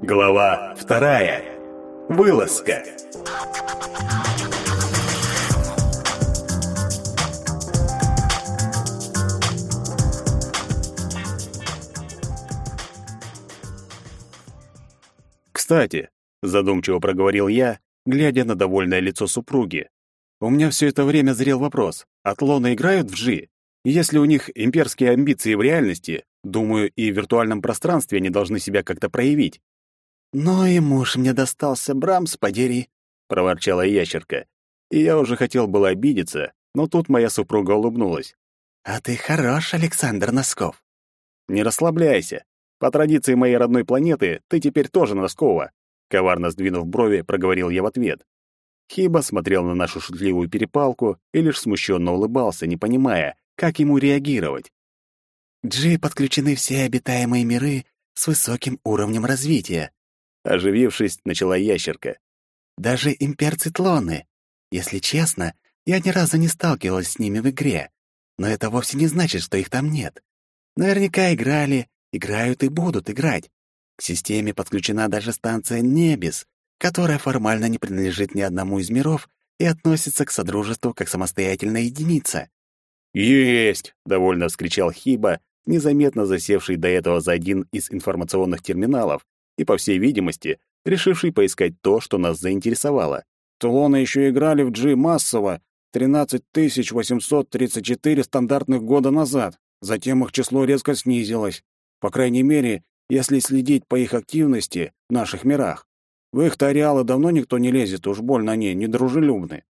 Глава вторая. Вылазка. Кстати, задумчиво проговорил я, глядя на довольное лицо супруги. У меня все это время зрел вопрос: атлоны играют в Жи? Если у них имперские амбиции в реальности, думаю, и в виртуальном пространстве они должны себя как-то проявить. «Ну и муж мне достался, Брамс, подери», — проворчала ящерка. И я уже хотел было обидеться, но тут моя супруга улыбнулась. «А ты хорош, Александр Носков». «Не расслабляйся. По традиции моей родной планеты, ты теперь тоже Носкова», — коварно сдвинув брови, проговорил я в ответ. Хиба смотрел на нашу шутливую перепалку и лишь смущенно улыбался, не понимая, как ему реагировать. «Джи подключены все обитаемые миры с высоким уровнем развития», Оживившись, начала ящерка. «Даже имперцы-тлоны. Если честно, я ни разу не сталкивалась с ними в игре. Но это вовсе не значит, что их там нет. Наверняка играли, играют и будут играть. К системе подключена даже станция Небес, которая формально не принадлежит ни одному из миров и относится к Содружеству как самостоятельная единица. «Есть!» — довольно вскричал Хиба, незаметно засевший до этого за один из информационных терминалов и, по всей видимости, решивший поискать то, что нас заинтересовало. Тулоны еще играли в G массово 13 834 стандартных года назад. Затем их число резко снизилось. По крайней мере, если следить по их активности в наших мирах. В их ареалы давно никто не лезет, уж больно они недружелюбны.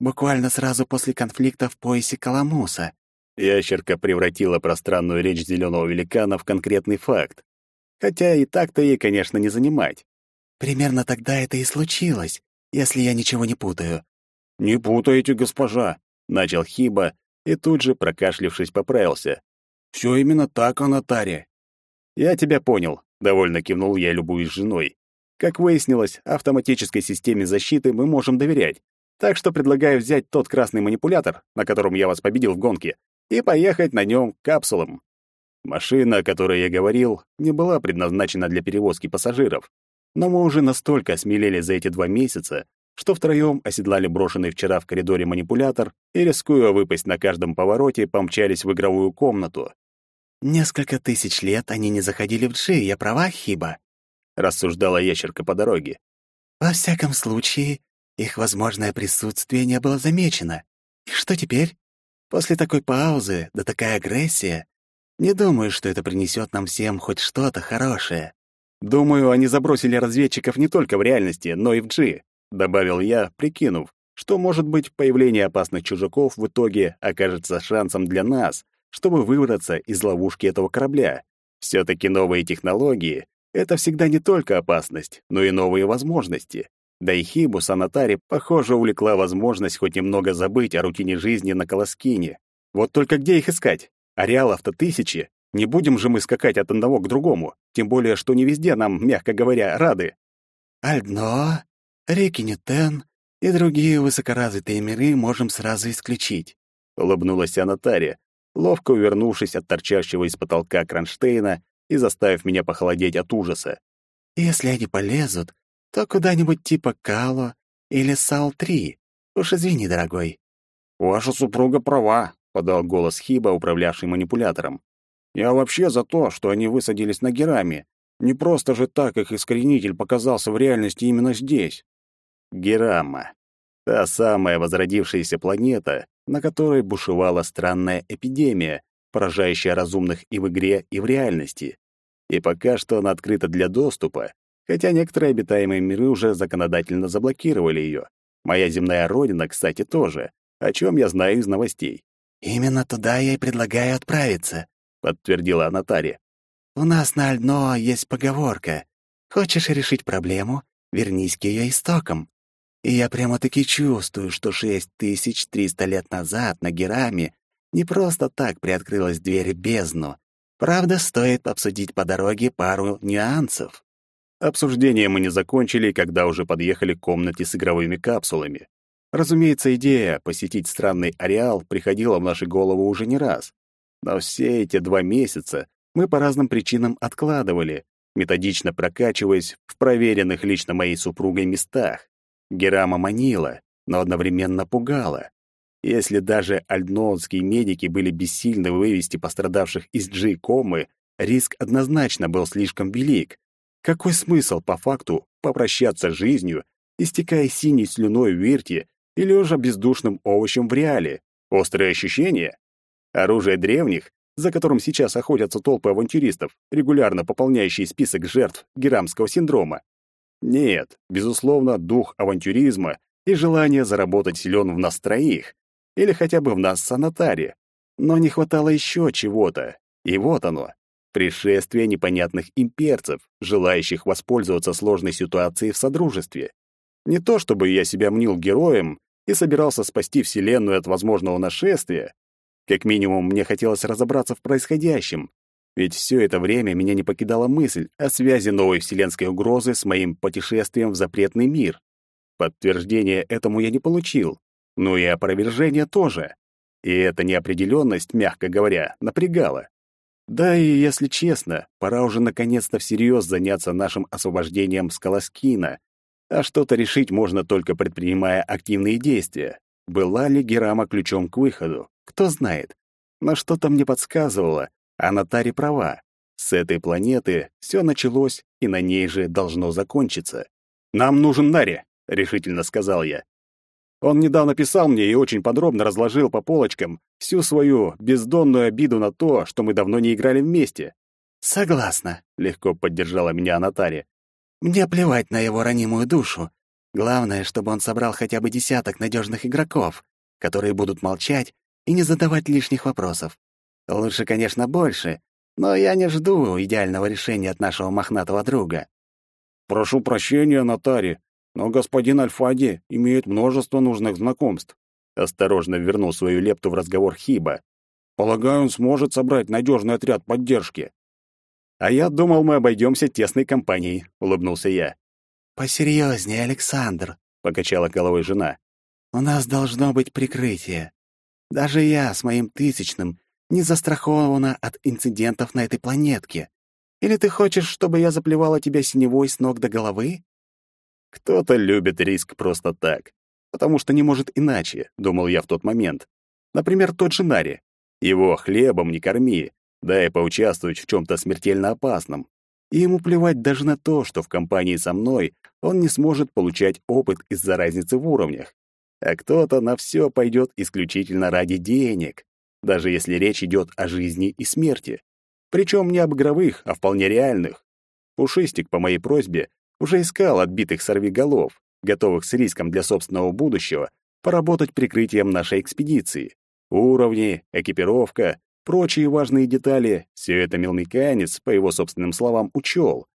Буквально сразу после конфликта в поясе Каламуса. Ящерка превратила пространную речь зеленого великана в конкретный факт. Хотя и так-то ей, конечно, не занимать. Примерно тогда это и случилось, если я ничего не путаю. «Не путаете, госпожа», — начал Хиба и тут же, прокашлившись, поправился. «Все именно так, Анатария». «Я тебя понял», — довольно кивнул я, любуясь женой. Как выяснилось, автоматической системе защиты мы можем доверять. Так что предлагаю взять тот красный манипулятор, на котором я вас победил в гонке, и поехать на нем капсулам. Машина, о которой я говорил, не была предназначена для перевозки пассажиров. Но мы уже настолько осмелели за эти два месяца, что втроем оседлали брошенный вчера в коридоре манипулятор и, рискуя выпасть на каждом повороте, помчались в игровую комнату. «Несколько тысяч лет они не заходили в Джи, я права, Хиба?» — рассуждала ящерка по дороге. «Во всяком случае, их возможное присутствие не было замечено. И что теперь? После такой паузы, да такая агрессия, не думаю, что это принесет нам всем хоть что-то хорошее». «Думаю, они забросили разведчиков не только в реальности, но и в Джи», — добавил я, прикинув, что, может быть, появление опасных чужаков в итоге окажется шансом для нас, чтобы выбраться из ловушки этого корабля. Все-таки новые технологии это всегда не только опасность, но и новые возможности. Да и Хибу Санатари, похоже, увлекла возможность хоть немного забыть о рутине жизни на Колоскине. Вот только где их искать? Ареалов-то тысячи. Не будем же мы скакать от одного к другому, тем более, что не везде нам, мягко говоря, рады. Альдно, Рекинетен и другие высокоразвитые миры можем сразу исключить. Улыбнулась Анатария, ловко увернувшись от торчащего из потолка кронштейна и заставив меня похолодеть от ужаса. «Если они полезут, то куда-нибудь типа Кало или Сал-3. Уж извини, дорогой». «Ваша супруга права», — подал голос Хиба, управлявший манипулятором. «Я вообще за то, что они высадились на Гераме. Не просто же так их искоренитель показался в реальности именно здесь». Герама. Та самая возродившаяся планета, на которой бушевала странная эпидемия, поражающая разумных и в игре, и в реальности и пока что она открыта для доступа, хотя некоторые обитаемые миры уже законодательно заблокировали ее. Моя земная родина, кстати, тоже, о чем я знаю из новостей. «Именно туда я и предлагаю отправиться», — подтвердила Анатария. «У нас на Ально есть поговорка. Хочешь решить проблему, вернись к ее истокам. И я прямо-таки чувствую, что 6300 лет назад на Гераме не просто так приоткрылась дверь бездну, Правда, стоит обсудить по дороге пару нюансов. Обсуждение мы не закончили, когда уже подъехали к комнате с игровыми капсулами. Разумеется, идея посетить странный ареал приходила в наши головы уже не раз. Но все эти два месяца мы по разным причинам откладывали, методично прокачиваясь в проверенных лично моей супругой местах. Герама манила, но одновременно пугала. Если даже альдноутские медики были бессильны вывести пострадавших из Джи-комы, риск однозначно был слишком велик. Какой смысл, по факту, попрощаться с жизнью, истекая синей слюной в вирте или уже бездушным овощем в реале? Острые ощущения? Оружие древних, за которым сейчас охотятся толпы авантюристов, регулярно пополняющие список жертв герамского синдрома. Нет, безусловно, дух авантюризма и желание заработать силен в нас троих, или хотя бы в нас с Анатаре. Но не хватало еще чего-то. И вот оно. Пришествие непонятных имперцев, желающих воспользоваться сложной ситуацией в Содружестве. Не то чтобы я себя мнил героем и собирался спасти Вселенную от возможного нашествия. Как минимум, мне хотелось разобраться в происходящем. Ведь все это время меня не покидала мысль о связи новой вселенской угрозы с моим путешествием в запретный мир. Подтверждения этому я не получил, но и опровержение тоже. И эта неопределенность, мягко говоря, напрягала. Да и, если честно, пора уже наконец-то всерьез заняться нашим освобождением Скаласкина, а что-то решить можно только предпринимая активные действия. Была ли Герама ключом к выходу? Кто знает. Но что-то мне подсказывало, а Натари права. С этой планеты все началось, и на ней же должно закончиться. «Нам нужен Нари», — решительно сказал я. Он недавно писал мне и очень подробно разложил по полочкам всю свою бездонную обиду на то, что мы давно не играли вместе. «Согласна», — легко поддержала меня Анатария. «Мне плевать на его ранимую душу. Главное, чтобы он собрал хотя бы десяток надежных игроков, которые будут молчать и не задавать лишних вопросов. Лучше, конечно, больше, но я не жду идеального решения от нашего мохнатого друга». «Прошу прощения, Натари, но господин Альфади имеет множество нужных знакомств. Осторожно вернул свою лепту в разговор Хиба. Полагаю, он сможет собрать надежный отряд поддержки. А я думал, мы обойдемся тесной компанией, улыбнулся я. Посерьезнее, Александр, покачала головой жена. У нас должно быть прикрытие. Даже я с моим тысячным не застрахована от инцидентов на этой планетке. Или ты хочешь, чтобы я заплевала тебя синевой с ног до головы? Кто-то любит риск просто так, потому что не может иначе, думал я в тот момент. Например, тот же Нари. Его хлебом не корми, дай поучаствовать в чем то смертельно опасном. И ему плевать даже на то, что в компании со мной он не сможет получать опыт из-за разницы в уровнях. А кто-то на все пойдет исключительно ради денег, даже если речь идет о жизни и смерти. Причем не об игровых, а вполне реальных. Пушистик по моей просьбе уже искал отбитых сорвиголов, готовых с риском для собственного будущего поработать прикрытием нашей экспедиции. Уровни, экипировка, прочие важные детали — все это мелмиканец, по его собственным словам, учел.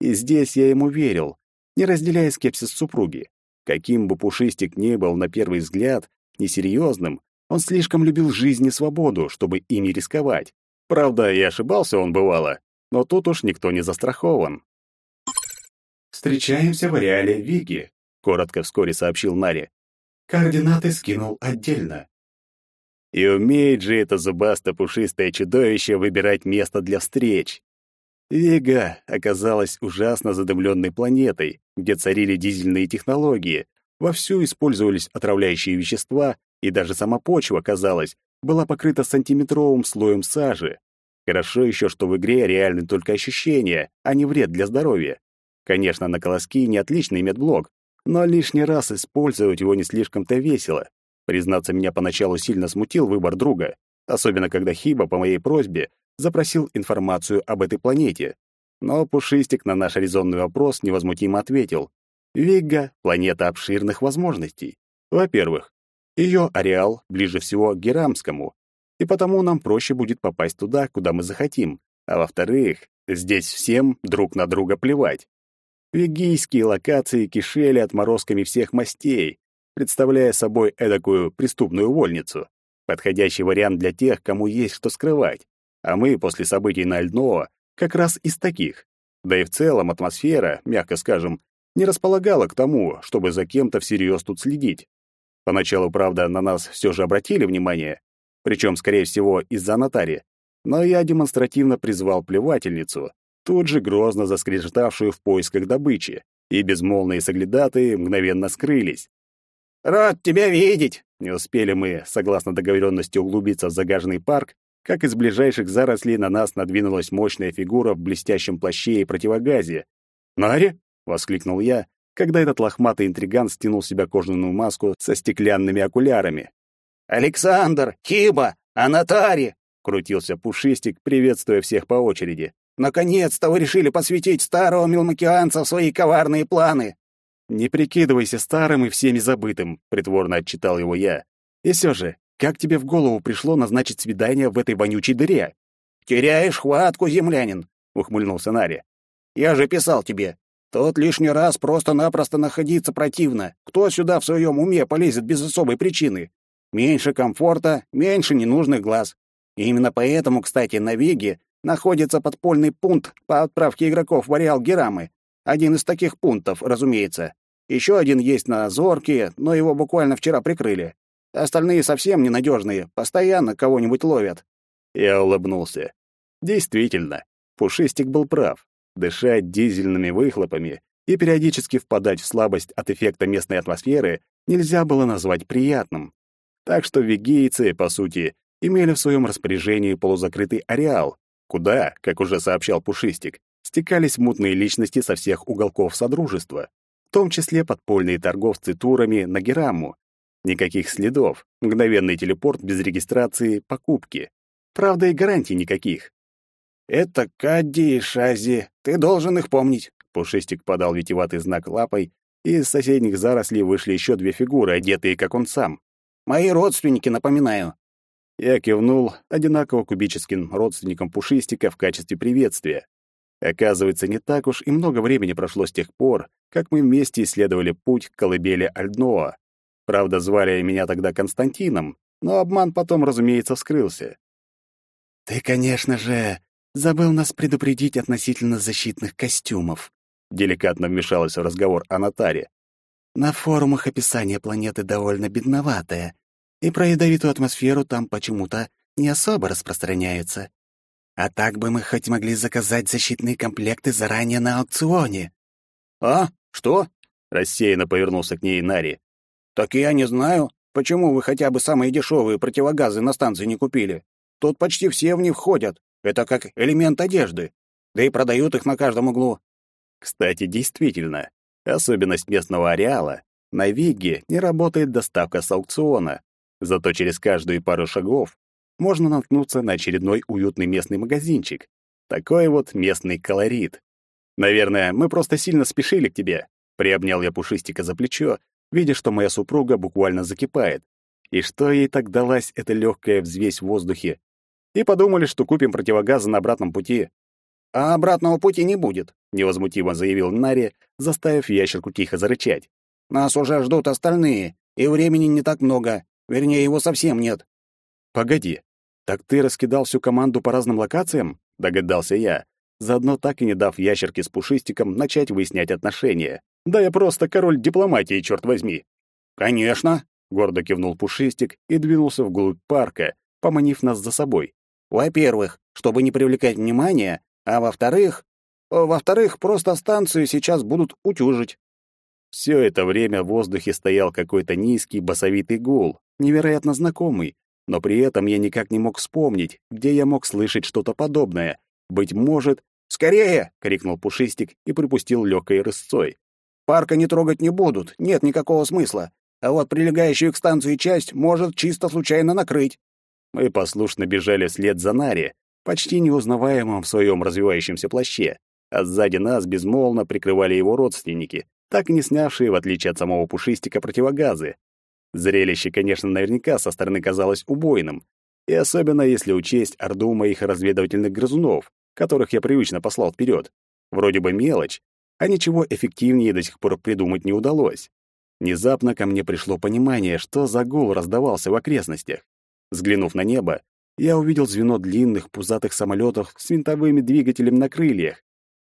И здесь я ему верил, не разделяя скепсис супруги. Каким бы Пушистик ни был на первый взгляд несерьезным, он слишком любил жизнь и свободу, чтобы ими рисковать. Правда, и ошибался он бывало, но тут уж никто не застрахован. «Встречаемся в ареале Вики», — коротко вскоре сообщил Нари. «Координаты скинул отдельно». И умеет же это зубасто-пушистое чудовище выбирать место для встреч. Вега оказалась ужасно задымленной планетой, где царили дизельные технологии, вовсю использовались отравляющие вещества, и даже сама почва, казалось, была покрыта сантиметровым слоем сажи. Хорошо еще, что в игре реальны только ощущения, а не вред для здоровья. Конечно, на колоски не отличный медблок, но лишний раз использовать его не слишком-то весело. Признаться, меня поначалу сильно смутил выбор друга, особенно когда Хиба по моей просьбе запросил информацию об этой планете. Но Пушистик на наш резонный вопрос невозмутимо ответил. Вигга — планета обширных возможностей. Во-первых, ее ареал ближе всего к Герамскому, и потому нам проще будет попасть туда, куда мы захотим. А во-вторых, здесь всем друг на друга плевать. Вегийские локации кишели отморозками всех мастей, представляя собой эдакую преступную вольницу. Подходящий вариант для тех, кому есть что скрывать. А мы после событий на Альдноа как раз из таких. Да и в целом атмосфера, мягко скажем, не располагала к тому, чтобы за кем-то всерьез тут следить. Поначалу, правда, на нас все же обратили внимание, причем, скорее всего, из-за Натари, но я демонстративно призвал плевательницу, тут же грозно заскрежетавшую в поисках добычи, и безмолвные соглядатые мгновенно скрылись. «Рад тебя видеть!» Не успели мы, согласно договоренности, углубиться в загаженный парк, как из ближайших зарослей на нас надвинулась мощная фигура в блестящем плаще и противогазе. «Нари?» — воскликнул я, когда этот лохматый интриган стянул с себя кожаную маску со стеклянными окулярами. «Александр! Хиба! Анатари!» — крутился Пушистик, приветствуя всех по очереди. «Наконец-то вы решили посвятить старого мелмокеанца в свои коварные планы!» «Не прикидывайся старым и всеми забытым», — притворно отчитал его я. «И все же, как тебе в голову пришло назначить свидание в этой вонючей дыре?» «Теряешь хватку, землянин», — ухмыльнулся Нари. «Я же писал тебе. Тут лишний раз просто-напросто находиться противно. Кто сюда в своем уме полезет без особой причины? Меньше комфорта, меньше ненужных глаз. И именно поэтому, кстати, на Веге находится подпольный пункт по отправке игроков в ареал Герамы. Один из таких пунктов, разумеется. Еще один есть на Зорке, но его буквально вчера прикрыли. Остальные совсем ненадежные, постоянно кого-нибудь ловят. Я улыбнулся. Действительно, Пушистик был прав. Дышать дизельными выхлопами и периодически впадать в слабость от эффекта местной атмосферы нельзя было назвать приятным. Так что вегейцы, по сути, имели в своем распоряжении полузакрытый ареал, куда, как уже сообщал Пушистик, стекались мутные личности со всех уголков Содружества, в том числе подпольные торговцы турами на Гераму. Никаких следов, мгновенный телепорт без регистрации, покупки. Правда, и гарантий никаких. «Это Кадди и Шази. Ты должен их помнить». Пушистик подал витиеватый знак лапой, и из соседних зарослей вышли еще две фигуры, одетые, как он сам. «Мои родственники, напоминаю». Я кивнул одинаково кубическим родственникам Пушистика в качестве приветствия. Оказывается, не так уж и много времени прошло с тех пор, как мы вместе исследовали путь к колыбели Альдноа. Правда, звали меня тогда Константином, но обман потом, разумеется, вскрылся. «Ты, конечно же, забыл нас предупредить относительно защитных костюмов», деликатно вмешалась в разговор Анатария. «На форумах описание планеты довольно бедноватое, и про ядовитую атмосферу там почему-то не особо распространяется. А так бы мы хоть могли заказать защитные комплекты заранее на аукционе». «А? Что?» — рассеянно повернулся к ней Нари. «Так я не знаю, почему вы хотя бы самые дешевые противогазы на станции не купили. Тут почти все в них входят. Это как элемент одежды. Да и продают их на каждом углу». Кстати, действительно, особенность местного ареала — на Вигге не работает доставка с аукциона. Зато через каждую пару шагов можно наткнуться на очередной уютный местный магазинчик. Такой вот местный колорит. Наверное, мы просто сильно спешили к тебе. Приобнял я Пушистика за плечо, видя, что моя супруга буквально закипает. И что ей так далась эта легкая взвесь в воздухе? И подумали, что купим противогазы на обратном пути. А обратного пути не будет, невозмутимо заявил Нари, заставив ящерку тихо зарычать. Нас уже ждут остальные, и времени не так много. Вернее, его совсем нет. Погоди, так ты раскидал всю команду по разным локациям? Догадался я, заодно так и не дав ящерке с пушистиком начать выяснять отношения. Да я просто король дипломатии, черт возьми. Конечно, гордо кивнул пушистик и двинулся вглубь парка, поманив нас за собой. Во-первых, чтобы не привлекать внимания, а во-вторых, во-вторых, просто станцию сейчас будут утюжить. Все это время в воздухе стоял какой-то низкий басовитый гул, невероятно знакомый, но при этом я никак не мог вспомнить, где я мог слышать что-то подобное. Быть может... «Скорее!» — крикнул Пушистик и припустил легкой рысцой. «Парка не трогать не будут, нет никакого смысла. А вот прилегающую к станции часть может чисто случайно накрыть». Мы послушно бежали вслед за Нари, почти неузнаваемым в своем развивающемся плаще, а сзади нас безмолвно прикрывали его родственники, так и не снявшие, в отличие от самого Пушистика, противогазы. Зрелище, конечно, наверняка со стороны казалось убойным, и особенно если учесть орду моих разведывательных грызунов, которых я привычно послал вперед. Вроде бы мелочь, а ничего эффективнее до сих пор придумать не удалось. Внезапно ко мне пришло понимание, что за гул раздавался в окрестностях. Взглянув на небо, я увидел звено длинных пузатых самолетов с винтовыми двигателями на крыльях.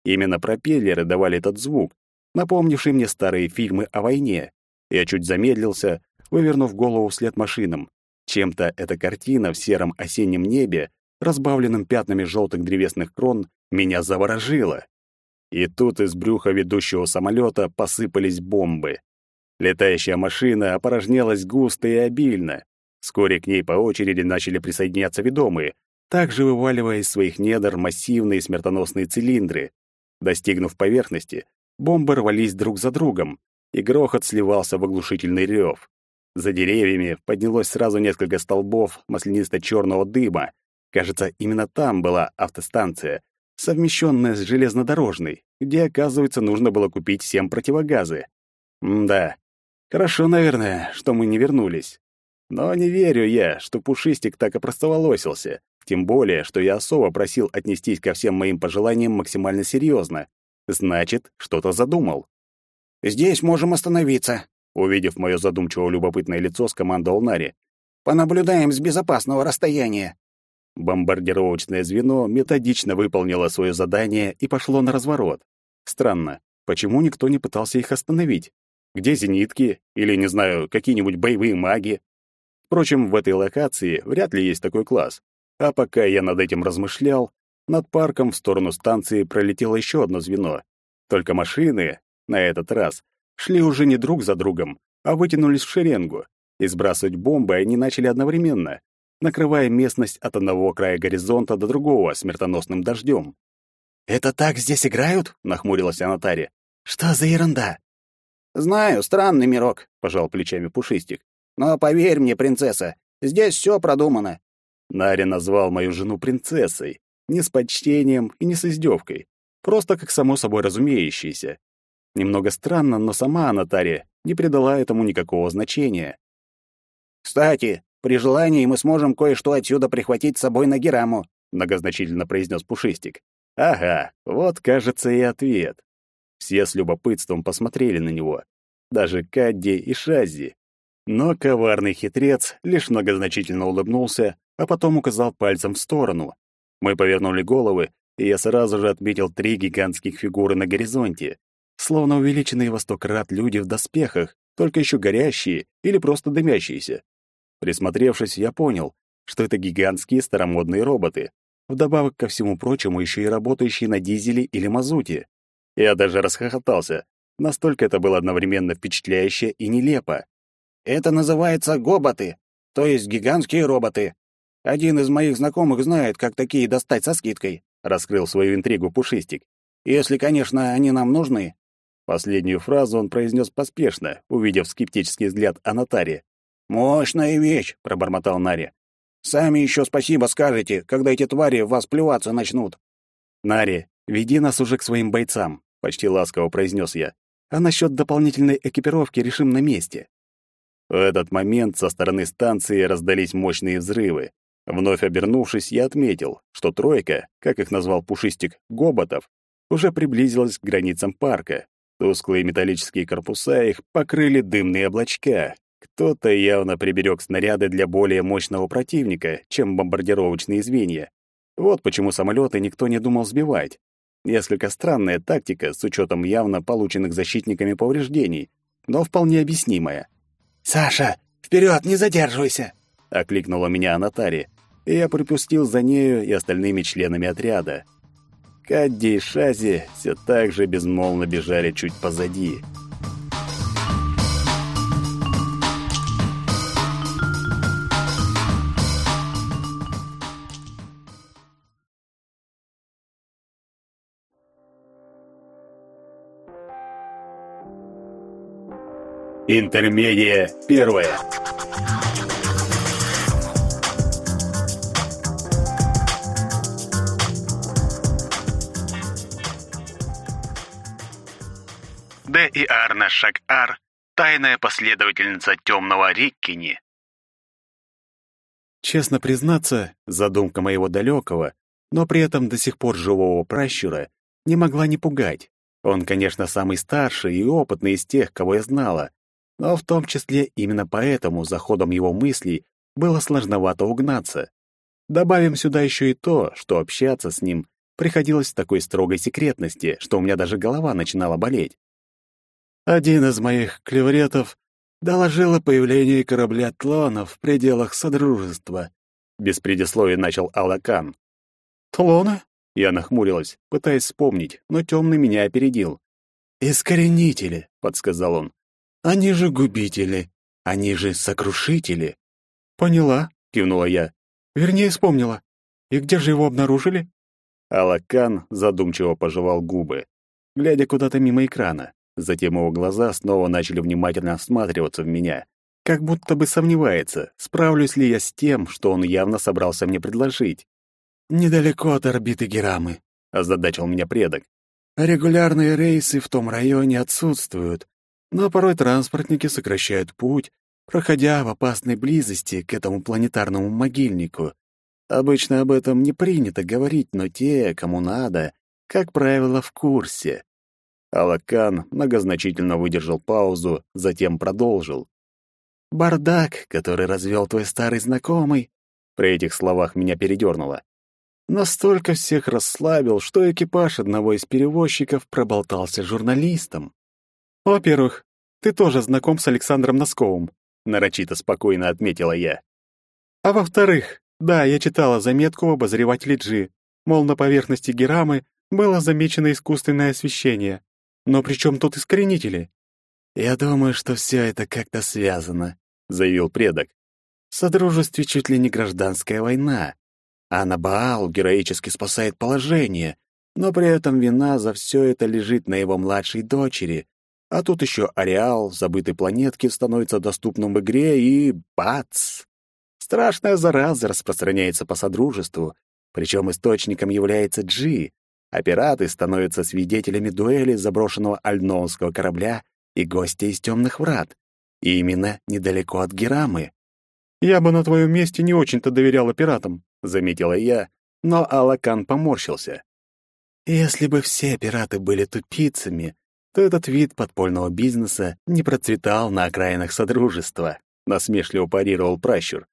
Именно пропеллеры давали этот звук, напомнивший мне старые фильмы о войне. Я чуть замедлился, вывернув голову вслед машинам. Чем-то эта картина в сером осеннем небе разбавленным пятнами желтых древесных крон, меня заворожило. И тут из брюха ведущего самолета посыпались бомбы. Летающая машина опорожнялась густо и обильно. Вскоре к ней по очереди начали присоединяться ведомые, также вываливая из своих недр массивные смертоносные цилиндры. Достигнув поверхности, бомбы рвались друг за другом, и грохот сливался в оглушительный рев. За деревьями поднялось сразу несколько столбов маслянисто-черного дыма. Кажется, именно там была автостанция, совмещенная с железнодорожной, где, оказывается, нужно было купить всем противогазы. М да, хорошо, наверное, что мы не вернулись. Но не верю я, что Пушистик так опростоволосился. Тем более, что я особо просил отнестись ко всем моим пожеланиям максимально серьезно. Значит, что-то задумал. «Здесь можем остановиться», — увидев мое задумчиво любопытное лицо, скомандовал Нари. «Понаблюдаем с безопасного расстояния». Бомбардировочное звено методично выполнило свое задание и пошло на разворот. Странно, почему никто не пытался их остановить? Где зенитки или, не знаю, какие-нибудь боевые маги? Впрочем, в этой локации вряд ли есть такой класс. А пока я над этим размышлял, над парком в сторону станции пролетело еще одно звено. Только машины, на этот раз, шли уже не друг за другом, а вытянулись в шеренгу, и сбрасывать бомбы они начали одновременно, накрывая местность от одного края горизонта до другого смертоносным дождем. «Это так здесь играют?» — нахмурилась Анатария. «Что за ерунда?» «Знаю, странный мирок», — пожал плечами Пушистик. Но поверь мне, принцесса, здесь все продумано. Наря назвал мою жену принцессой, не с почтением и не с издевкой, просто как само собой разумеющееся. Немного странно, но сама Анатария не придала этому никакого значения. «Кстати, при желании мы сможем кое-что отсюда прихватить с собой на Гераму», многозначительно произнес Пушистик. «Ага, вот, кажется, и ответ». Все с любопытством посмотрели на него. Даже Кадди и Шаззи. Но коварный хитрец лишь многозначительно улыбнулся, а потом указал пальцем в сторону. Мы повернули головы, и я сразу же отметил три гигантских фигуры на горизонте, словно увеличенные во сто крат люди в доспехах, только еще горящие или просто дымящиеся. Присмотревшись, я понял, что это гигантские старомодные роботы, вдобавок ко всему прочему еще и работающие на дизеле или мазуте. Я даже расхохотался, настолько это было одновременно впечатляюще и нелепо. Это называется гоботы, то есть гигантские роботы. Один из моих знакомых знает, как такие достать со скидкой, раскрыл свою интригу Пушистик. Если, конечно, они нам нужны. Последнюю фразу он произнес поспешно, увидев скептический взгляд Анатари. «Мощная вещь», — пробормотал Нари. «Сами еще спасибо скажете, когда эти твари в вас плеваться начнут». «Нари, веди нас уже к своим бойцам», — почти ласково произнес я. «А насчет дополнительной экипировки решим на месте». В этот момент со стороны станции раздались мощные взрывы. Вновь обернувшись, я отметил, что тройка, как их назвал Пушистик, гоботов, уже приблизилась к границам парка. Тусклые металлические корпуса их покрыли дымные облачка. Кто-то явно приберег снаряды для более мощного противника, чем бомбардировочные звенья. Вот почему самолеты никто не думал сбивать. Несколько странная тактика с учетом явно полученных защитниками повреждений, но вполне объяснимая. «Саша, вперед, не задерживайся!» — окликнула меня Анатари, и я припустил за нею и остальными членами отряда. Кадди и Шази все так же безмолвно бежали чуть позади — Интермедия первая. Д и Арна Шак-Ар, тайная последовательница темного Риккини. Честно признаться, задумка моего далекого, но при этом до сих пор живого пращура, не могла не пугать. Он, конечно, самый старший и опытный из тех, кого я знала, но в том числе именно поэтому за ходом его мыслей было сложновато угнаться. Добавим сюда еще и то, что общаться с ним приходилось в такой строгой секретности, что у меня даже голова начинала болеть. Один из моих клевретов доложил о появлении корабля Тлона в пределах Содружества. без предисловия начал Алакан. «Тлона?» Я нахмурилась, пытаясь вспомнить, но темный меня опередил. «Искоренители», — подсказал он. «Они же губители, они же сокрушители». «Поняла», — кивнула я. «Вернее, вспомнила. И где же его обнаружили?» Алакан задумчиво пожевал губы, глядя куда-то мимо экрана. Затем его глаза снова начали внимательно осматриваться в меня, как будто бы сомневается, справлюсь ли я с тем, что он явно собрался мне предложить. «Недалеко от орбиты Герамы», — озадачил меня предок. «Регулярные рейсы в том районе отсутствуют, но порой транспортники сокращают путь, проходя в опасной близости к этому планетарному могильнику. Обычно об этом не принято говорить, но те, кому надо, как правило, в курсе». Алакан многозначительно выдержал паузу, затем продолжил. «Бардак, который развел твой старый знакомый», при этих словах меня передернуло настолько всех расслабил, что экипаж одного из перевозчиков проболтался журналистам. «Во-первых, ты тоже знаком с Александром Носковым», — нарочито спокойно отметила я. «А во-вторых, да, я читала заметку в обозревателе G, мол, на поверхности Герамы было замечено искусственное освещение. Но при чем тут искоренители?» «Я думаю, что все это как-то связано», — заявил предок. «В Содружестве чуть ли не гражданская война, а Набаал героически спасает положение, но при этом вина за все это лежит на его младшей дочери. А тут еще ареал забытой планетки становится доступным в игре, и бац! Страшная зараза распространяется по Содружеству, причем источником является Джи, а пираты становятся свидетелями дуэли заброшенного альноунского корабля и гостя из темных врат, и именно недалеко от Герамы. «Я бы на твоем месте не очень-то доверяла пиратам», — заметила я, но Алакан поморщился. «Если бы все пираты были тупицами, то этот вид подпольного бизнеса не процветал на окраинах Содружества», — насмешливо парировал пращур.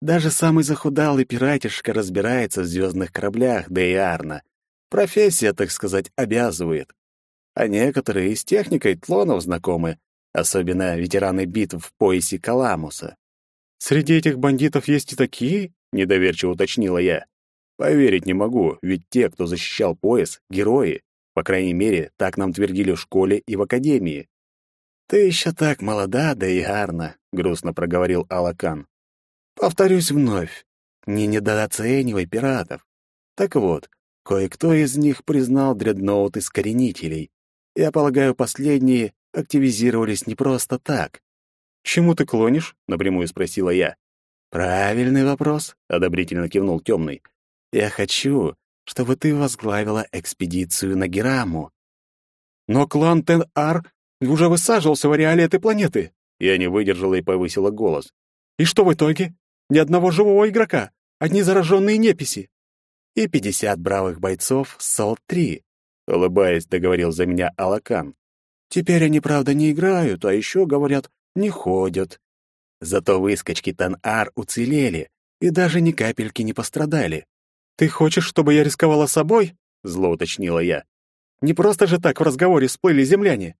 «Даже самый захудалый пиратишка разбирается в звездных кораблях Дейарна. Профессия, так сказать, обязывает. А некоторые и с техникой тлонов знакомы, особенно ветераны битв в поясе Каламуса. «Среди этих бандитов есть и такие?» — недоверчиво уточнила я. «Поверить не могу, ведь те, кто защищал пояс, — герои. По крайней мере, так нам твердили в школе и в академии». «Ты еще так молода, да и гарно», — грустно проговорил Алакан. «Повторюсь вновь, не недооценивай пиратов. Так вот, кое-кто из них признал дредноут искоренителей. Я полагаю, последние активизировались не просто так. «Чему ты клонишь?» — напрямую спросила я. «Правильный вопрос», — одобрительно кивнул темный. «Я хочу, чтобы ты возглавила экспедицию на Гераму». «Но клан Тен-Ар уже высаживался в ареале этой планеты». Я не выдержала и повысила голос. «И что в итоге? Ни одного живого игрока, одни зараженные неписи». «И пятьдесят бравых бойцов Сол-3», — улыбаясь, договорил за меня Алакан. «Теперь они, правда, не играют, а еще, говорят, не ходят. Зато выскочки Тан-Ар уцелели и даже ни капельки не пострадали. «Ты хочешь, чтобы я рисковала собой?» — зло уточнила я. «Не просто же так в разговоре всплыли земляне».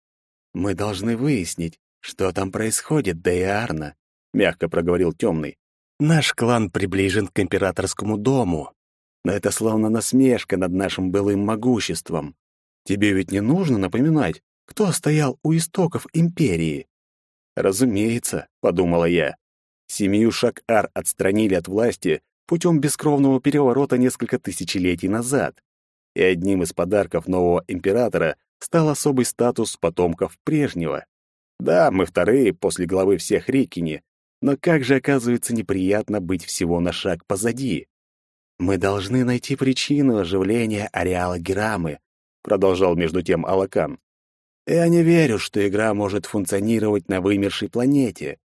«Мы должны выяснить, что там происходит, Дейарна», — мягко проговорил Темный. «Наш клан приближен к императорскому дому, но это словно насмешка над нашим былым могуществом. Тебе ведь не нужно напоминать, кто стоял у истоков империи. Разумеется, подумала я. Семью Шак-Ар отстранили от власти путем бескровного переворота несколько тысячелетий назад. И одним из подарков нового императора стал особый статус потомков прежнего. Да, мы вторые после главы всех Рикини, но как же оказывается неприятно быть всего на шаг позади. Мы должны найти причину оживления ареала Герамы, продолжал между тем Алакан. Я не верю, что игра может функционировать на вымершей планете.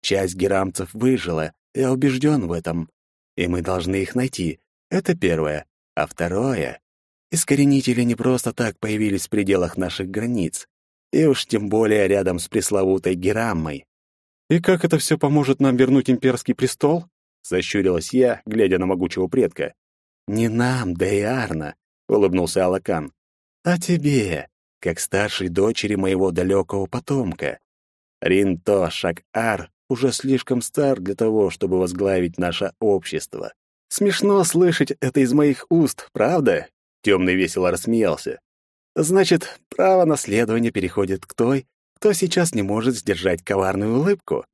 Часть герамцев выжила, я убежден в этом. И мы должны их найти. Это первое. А второе... Искоренители не просто так появились в пределах наших границ. И уж тем более рядом с пресловутой Гераммой. «И как это все поможет нам вернуть имперский престол?» — защурилась я, глядя на могучего предка. «Не нам, да и Арна», — улыбнулся Алакан. «А тебе, как старшей дочери моего далекого потомка. Ринто Шак-Ар уже слишком стар для того, чтобы возглавить наше общество. Смешно слышать это из моих уст, правда? Темный весело рассмеялся. Значит, право наследования переходит к той, кто сейчас не может сдержать коварную улыбку.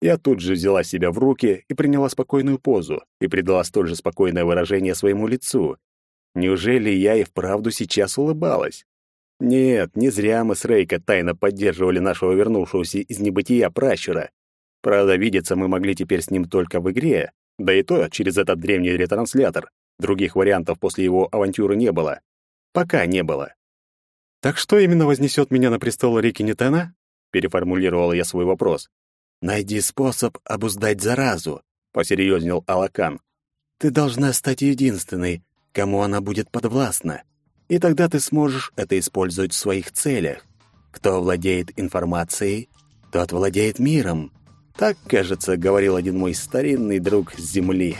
Я тут же взяла себя в руки и приняла спокойную позу и придала столь же спокойное выражение своему лицу. Неужели я и вправду сейчас улыбалась? Нет, не зря мы с Рейко тайно поддерживали нашего вернувшегося из небытия пращура. Правда, видеться мы могли теперь с ним только в игре, да и то через этот древний ретранслятор. Других вариантов после его авантюры не было. Пока не было. «Так что именно вознесет меня на престол Рики Нитена?» Переформулировал я свой вопрос. «Найди способ обуздать заразу», — посерьезнел Алакан. «Ты должна стать единственной, кому она будет подвластна, и тогда ты сможешь это использовать в своих целях. Кто владеет информацией, тот владеет миром». Так, кажется, говорил один мой старинный друг с Земли.